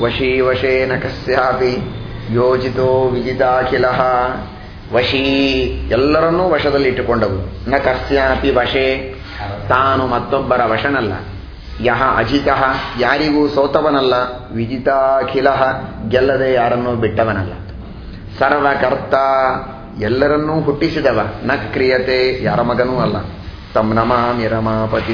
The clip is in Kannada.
ವಶೀವಶೇನ ಕಸ್ಯಾಪಿ ಯೋಜಿತೋ ವಿಜಿತಾಖಿಲ ವಶೀ ಎಲ್ಲರನ್ನೂ ವಶದಲ್ಲಿ ಇಟ್ಟುಕೊಂಡವು. ನ ಕಸ್ಯಾಪಿ ವಶೇ. ತಾನು ಮತ್ತೊಬ್ಬರ ವಶನಲ್ಲ. ಯಹ ಅಜಿತಃ, ಯಾರಿಗೂ ಸೋತವನಲ್ಲ. ವಿಜಿತಾಖಿಲ ಗೆಲ್ಲದೆ ಯಾರನ್ನೂ ಬಿಟ್ಟವನಲ್ಲ. ಸರ್ವಕರ್ತ ಎಲ್ಲರನ್ನೂ ಹುಟ್ಟಿಸಿದವ. ನ ಕ್ರಿಯತೆ ಯಾರ ಮಗನೂ ಅಲ್ಲ. ತಮ್ ನಮಾಮಿ ರಮಾಪತಿ